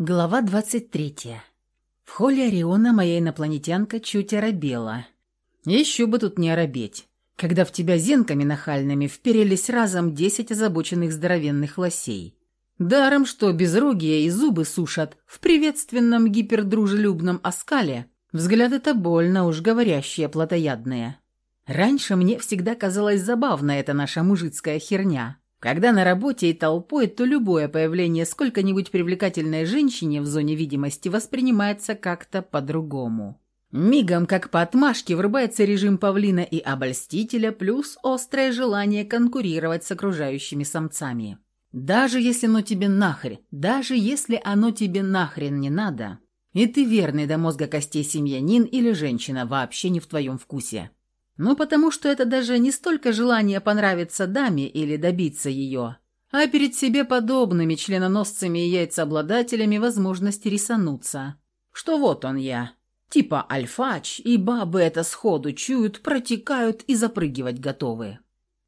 Глава 23. В холле Ориона моя инопланетянка чуть оробела. Еще бы тут не оробеть, когда в тебя зенками нахальными вперились разом десять озабоченных здоровенных лосей. Даром, что безрогие и зубы сушат в приветственном гипердружелюбном оскале, взгляд это больно уж говорящие плотоядные. Раньше мне всегда казалась забавна эта наша мужицкая херня – когда на работе и толпой, то любое появление сколько-нибудь привлекательной женщине в зоне видимости воспринимается как-то по-другому. Мигом, как по отмашке, врубается режим павлина и обольстителя, плюс острое желание конкурировать с окружающими самцами. Даже если оно тебе нахрен, даже если оно тебе нахрен не надо, и ты верный до мозга костей семьянин или женщина вообще не в твоем вкусе. Ну, потому что это даже не столько желание понравиться даме или добиться ее, а перед себе подобными членоносцами и яйцеобладателями возможности рисануться. Что вот он я. Типа альфач, и бабы это сходу чуют, протекают и запрыгивать готовы.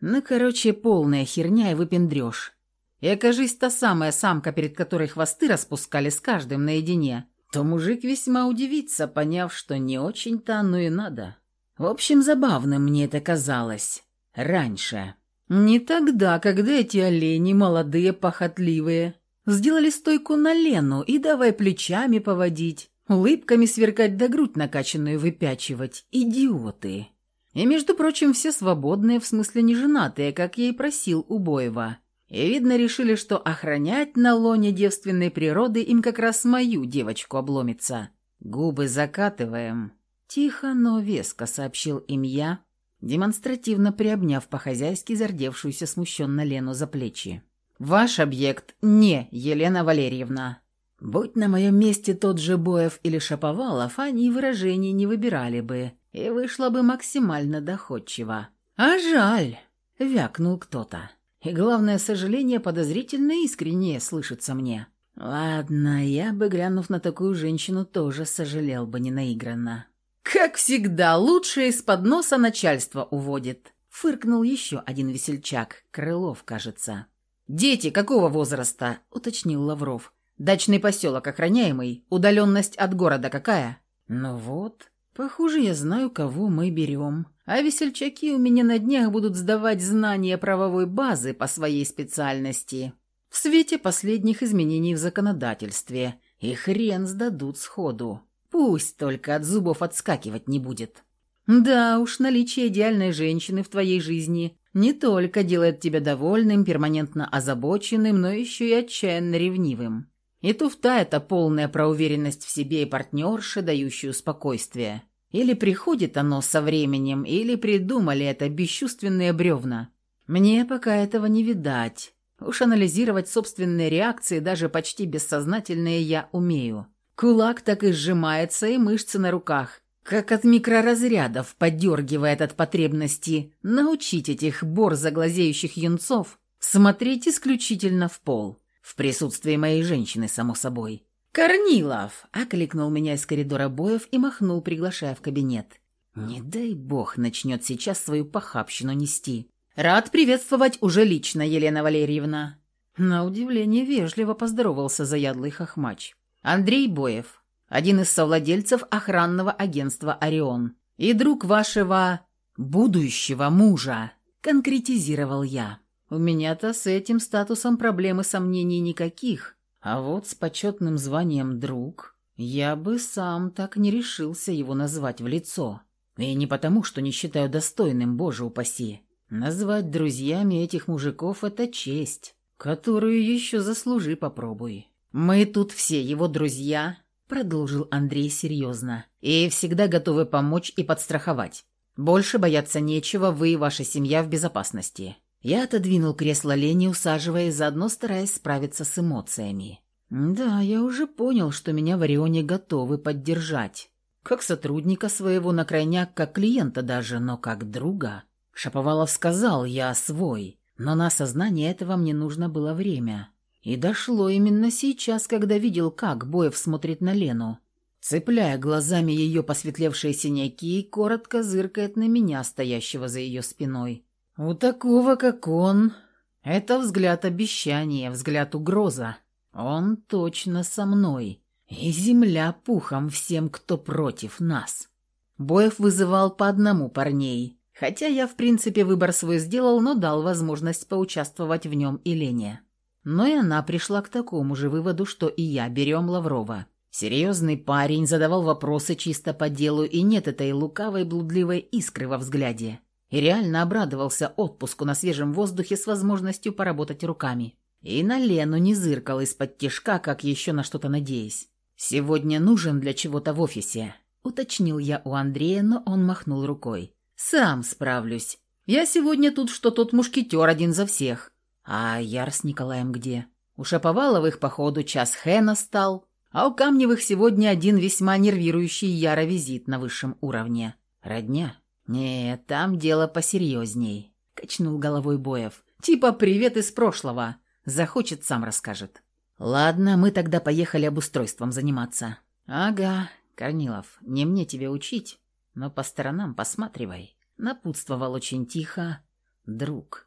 Ну, короче, полная херня и выпендрёж. И окажись та самая самка, перед которой хвосты распускали с каждым наедине, то мужик весьма удивится, поняв, что не очень-то оно и надо. В общем, забавным мне это казалось. Раньше. Не тогда, когда эти олени, молодые, похотливые, сделали стойку на Лену и давай плечами поводить, улыбками сверкать да грудь накачанную выпячивать. Идиоты. И, между прочим, все свободные, в смысле неженатые, как я и просил у Боева. И, видно, решили, что охранять на лоне девственной природы им как раз мою девочку обломится. Губы закатываем. Тихо, но веско сообщил им я, демонстративно приобняв по-хозяйски зардевшуюся смущенно Лену за плечи. «Ваш объект не Елена Валерьевна. Будь на моем месте тот же Боев или Шаповалов, они выражений не выбирали бы, и вышло бы максимально доходчиво. А жаль!» — вякнул кто-то. И главное, сожаление подозрительно искреннее слышится мне. Ладно, я бы, глянув на такую женщину, тоже сожалел бы ненаигранно. «Как всегда, лучшее из-под носа начальство уводит», — фыркнул еще один весельчак, Крылов, кажется. «Дети какого возраста?» — уточнил Лавров. «Дачный поселок охраняемый, удаленность от города какая?» «Ну вот, похоже, я знаю, кого мы берем. А весельчаки у меня на днях будут сдавать знания правовой базы по своей специальности. В свете последних изменений в законодательстве. И хрен сдадут сходу. Пусть только от зубов отскакивать не будет. Да уж, наличие идеальной женщины в твоей жизни не только делает тебя довольным, перманентно озабоченным, но еще и отчаянно ревнивым. И туфта – это полная проуверенность в себе и партнерша, дающую спокойствие. Или приходит оно со временем, или придумали это бесчувственные бревна. Мне пока этого не видать. Уж анализировать собственные реакции, даже почти бессознательные, я умею. Кулак так и сжимается, и мышцы на руках, как от микроразрядов, подергивает от потребности научить этих борзо глазеющих юнцов смотреть исключительно в пол, в присутствии моей женщины, само собой. «Корнилов!» — окликнул меня из коридора боев и махнул, приглашая в кабинет. «Не дай бог начнет сейчас свою похабщину нести. Рад приветствовать уже лично, Елена Валерьевна». На удивление вежливо поздоровался заядлый хохмач. Андрей Боев, один из совладельцев охранного агентства «Орион» и друг вашего будущего мужа, конкретизировал я. У меня-то с этим статусом проблем и сомнений никаких, а вот с почетным званием «друг» я бы сам так не решился его назвать в лицо. И не потому, что не считаю достойным, боже упаси. Назвать друзьями этих мужиков — это честь, которую еще заслужи попробуй. «Мы тут все его друзья», — продолжил Андрей серьезно, «и всегда готовы помочь и подстраховать. Больше бояться нечего, вы и ваша семья в безопасности». Я отодвинул кресло Лени, усаживая, заодно стараясь справиться с эмоциями. «Да, я уже понял, что меня в Орионе готовы поддержать. Как сотрудника своего на крайняк, как клиента даже, но как друга». Шаповалов сказал, я свой, но на осознание этого мне нужно было время. И дошло именно сейчас, когда видел, как Боев смотрит на Лену. Цепляя глазами ее посветлевшие синяки, коротко зыркает на меня, стоящего за ее спиной. У такого, как он, это взгляд обещания, взгляд угроза. Он точно со мной. И земля пухом всем, кто против нас. Боев вызывал по одному парней. Хотя я, в принципе, выбор свой сделал, но дал возможность поучаствовать в нем и Лене. Но и она пришла к такому же выводу, что и я, берем Лаврова. Серьезный парень задавал вопросы чисто по делу, и нет этой лукавой блудливой искры во взгляде. И реально обрадовался отпуску на свежем воздухе с возможностью поработать руками. И на Лену не зыркал из-под тишка, как еще на что-то надеясь. «Сегодня нужен для чего-то в офисе», — уточнил я у Андрея, но он махнул рукой. «Сам справлюсь. Я сегодня тут, что тот мушкетер один за всех. А Яр с Николаем где? У Шаповаловых, походу, час Хэ настал, а у Камневых сегодня один весьма нервирующий Яра визит на высшем уровне. Родня? Нет, там дело посерьезней», — качнул головой Боев. «Типа привет из прошлого. Захочет, сам расскажет». «Ладно, мы тогда поехали обустройством заниматься». «Ага, Корнилов, не мне тебе учить, но по сторонам посматривай. Напутствовал очень тихо. Друг.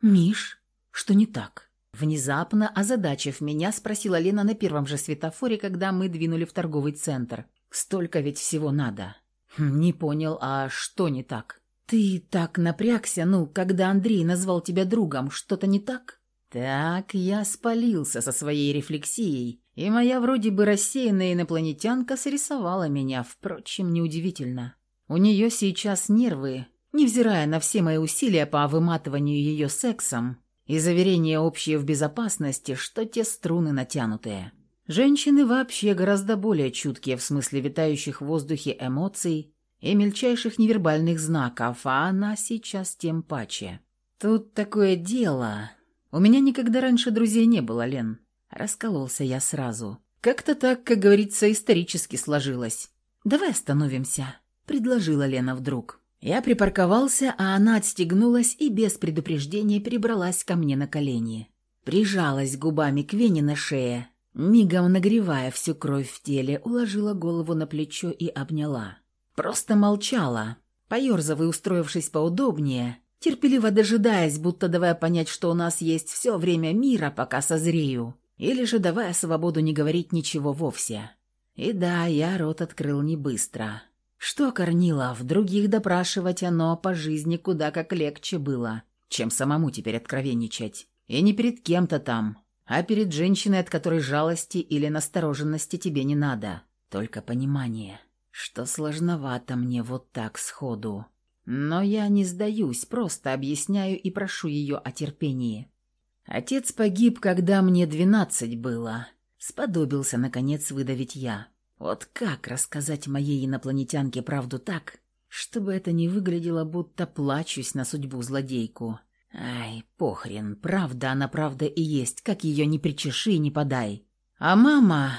«Миш, что не так?» Внезапно, озадачив меня, спросила Лена на первом же светофоре, когда мы двинули в торговый центр. «Столько ведь всего надо». Хм, «Не понял, а что не так?» «Ты так напрягся, ну, когда Андрей назвал тебя другом, что-то не так?» Так я спалился со своей рефлексией, и моя вроде бы рассеянная инопланетянка срисовала меня, впрочем, неудивительно. У нее сейчас нервы, невзирая на все мои усилия по выматыванию ее сексом и заверение общее в безопасности, что те струны натянутые. Женщины вообще гораздо более чуткие в смысле витающих в воздухе эмоций и мельчайших невербальных знаков, а она сейчас тем паче. Тут такое дело. У меня никогда раньше друзей не было, Лен. Раскололся я сразу. Как-то так, как говорится, исторически сложилось. Давай остановимся. — предложила Лена вдруг. Я припарковался, а она отстегнулась и без предупреждения перебралась ко мне на колени. Прижалась губами к вене на шее, мигом нагревая всю кровь в теле, уложила голову на плечо и обняла. Просто молчала, поерзав и устроившись поудобнее, терпеливо дожидаясь, будто давая понять, что у нас есть все время мира, пока созрею, или же давая свободу не говорить ничего вовсе. И да, я рот открыл не быстро. Что, Корнилов, других допрашивать оно по жизни куда как легче было, чем самому теперь откровенничать. И не перед кем-то там, а перед женщиной, от которой жалости или настороженности тебе не надо. Только понимание, что сложновато мне вот так сходу. Но я не сдаюсь, просто объясняю и прошу ее о терпении. Отец погиб, когда мне двенадцать было. Сподобился, наконец, выдавить я. Вот как рассказать моей инопланетянке правду так, чтобы это не выглядело, будто плачусь на судьбу злодейку? Ай, похрен, правда она правда и есть, как ее не причеши, не подай. А мама,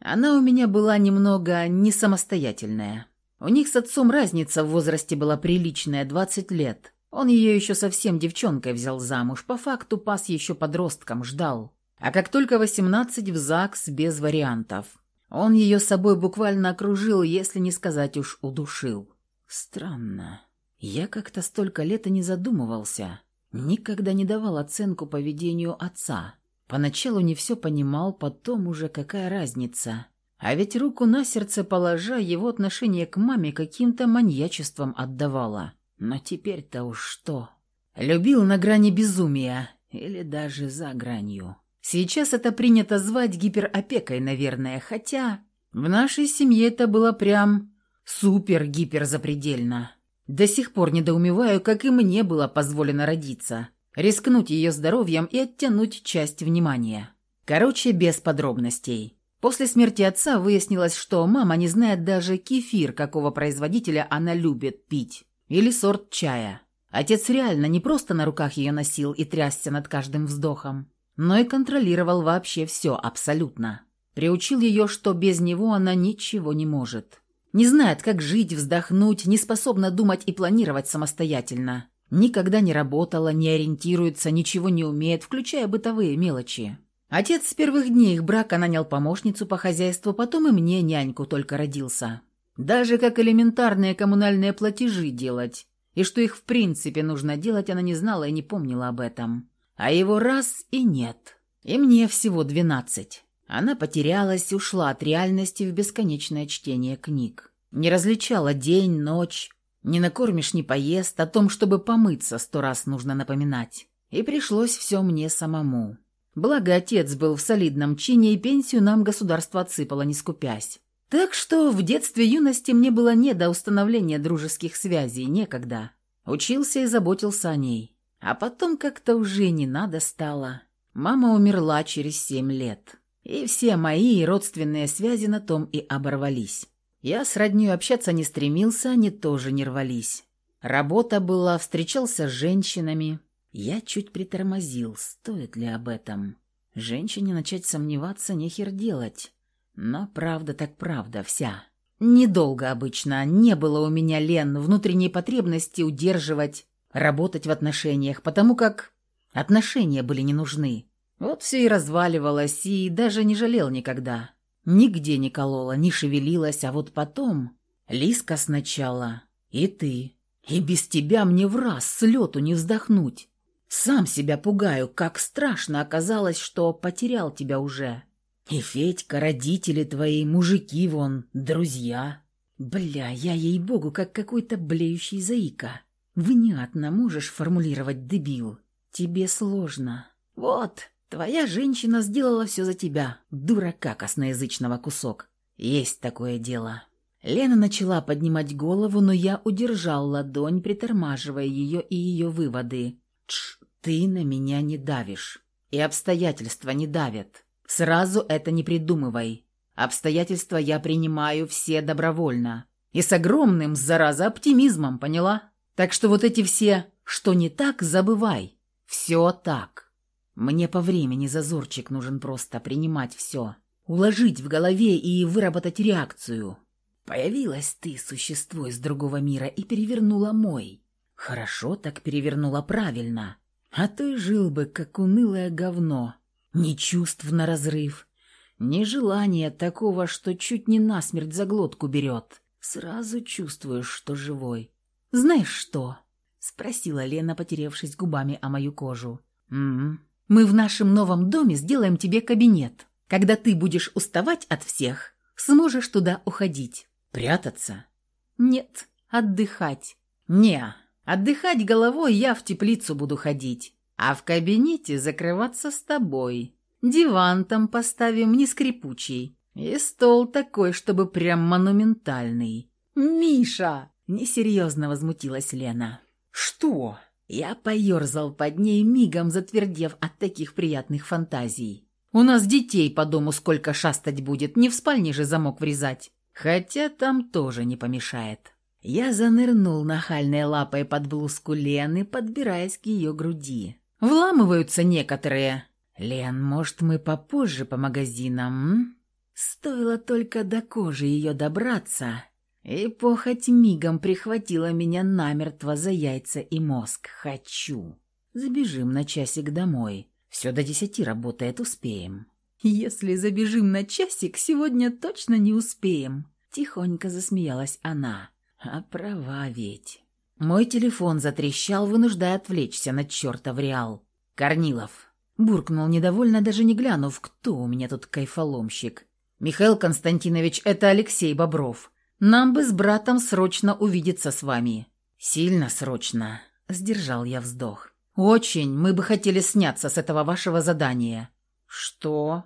она у меня была немного не самостоятельная. У них с отцом разница в возрасте была приличная, 20 лет. Он ее еще совсем девчонкой взял замуж, по факту пас еще подростком, ждал. А как только 18 в ЗАГС без вариантов. Он ее собой буквально окружил, если не сказать уж удушил. Странно. Я как-то столько лет и не задумывался. Никогда не давал оценку поведению отца. Поначалу не все понимал, потом уже какая разница. А ведь руку на сердце положа, его отношение к маме каким-то маньячеством отдавало. Но теперь-то уж что? Любил на грани безумия. Или даже за гранью. Сейчас это принято звать гиперопекой, наверное, хотя в нашей семье это было прям супер-гиперзапредельно. До сих пор недоумеваю, как и мне было позволено родиться, рискнуть ее здоровьем и оттянуть часть внимания. Короче, без подробностей. После смерти отца выяснилось, что мама не знает даже кефир, какого производителя она любит пить, или сорт чая. Отец реально не просто на руках ее носил и трясся над каждым вздохом, но и контролировал вообще все абсолютно. Приучил ее, что без него она ничего не может. Не знает, как жить, вздохнуть, не способна думать и планировать самостоятельно. Никогда не работала, не ориентируется, ничего не умеет, включая бытовые мелочи. Отец с первых дней их брака нанял помощницу по хозяйству, потом и мне няньку только родился. Даже как элементарные коммунальные платежи делать, и что их в принципе нужно делать, она не знала и не помнила об этом. А его раз и нет. И мне всего двенадцать. Она потерялась, ушла от реальности в бесконечное чтение книг. Не различала день, ночь. Не накормишь, не поест. О том, чтобы помыться, сто раз нужно напоминать. И пришлось все мне самому. Благо, отец был в солидном чине, и пенсию нам государство отсыпало, не скупясь. Так что в детстве юности мне было не до установления дружеских связей, некогда. Учился и заботился о ней. А потом как-то уже не надо стало. Мама умерла через семь лет. И все мои родственные связи на том и оборвались. Я с роднёй общаться не стремился, они тоже не рвались. Работа была, встречался с женщинами. Я чуть притормозил, стоит ли об этом. Женщине начать сомневаться нехер делать. Но правда так правда вся. Недолго обычно. Не было у меня, Лен, внутренней потребности удерживать, работать в отношениях, потому как отношения были не нужны. Вот все и разваливалось, и даже не жалел никогда. Нигде не колола, не шевелилась, а вот потом... Лиска сначала, и ты. И без тебя мне в раз с лету не вздохнуть. Сам себя пугаю, как страшно оказалось, что потерял тебя уже. И Федька, родители твои, мужики вон, друзья. Бля, я ей-богу, как какой-то блеющий заика. Внятно можешь формулировать, дебил. Тебе сложно. Вот, твоя женщина сделала все за тебя. Дурака косноязычного кусок. Есть такое дело. Лена начала поднимать голову, но я удержал ладонь, притормаживая ее и ее выводы. Тш, ты на меня не давишь. И обстоятельства не давят. Сразу это не придумывай. Обстоятельства я принимаю все добровольно. И с огромным, зараза, оптимизмом, поняла? Так что вот эти все «что не так» забывай. Все так. Мне по времени зазорчик нужен просто принимать все. Уложить в голове и выработать реакцию. Появилась ты, существо из другого мира, и перевернула мой. Хорошо так перевернула правильно. А то и жил бы, как унылое говно ни чувств на разрыв, ни желания такого, что чуть не насмерть за глотку берет. Сразу чувствуешь, что живой. «Знаешь что?» — спросила Лена, потеревшись губами о мою кожу. «М -м. «Мы в нашем новом доме сделаем тебе кабинет. Когда ты будешь уставать от всех, сможешь туда уходить. Прятаться?» «Нет, отдыхать». «Не, отдыхать головой я в теплицу буду ходить а в кабинете закрываться с тобой. Диван там поставим не скрипучий. И стол такой, чтобы прям монументальный. «Миша!» – несерьезно возмутилась Лена. «Что?» Я поерзал под ней, мигом затвердев от таких приятных фантазий. «У нас детей по дому сколько шастать будет, не в спальне же замок врезать. Хотя там тоже не помешает». Я занырнул нахальной лапой под блузку Лены, подбираясь к ее груди. Вламываются некоторые. Лен, может, мы попозже по магазинам? М? Стоило только до кожи ее добраться, и похоть мигом прихватила меня намертво за яйца и мозг. Хочу. Забежим на часик домой. Все до десяти работает, успеем. Если забежим на часик, сегодня точно не успеем. Тихонько засмеялась она. А права ведь. Мой телефон затрещал, вынуждая отвлечься на чертов реал. «Корнилов!» Буркнул недовольно, даже не глянув, кто у меня тут кайфоломщик. «Михаил Константинович, это Алексей Бобров. Нам бы с братом срочно увидеться с вами». «Сильно срочно», — сдержал я вздох. «Очень. Мы бы хотели сняться с этого вашего задания». «Что?»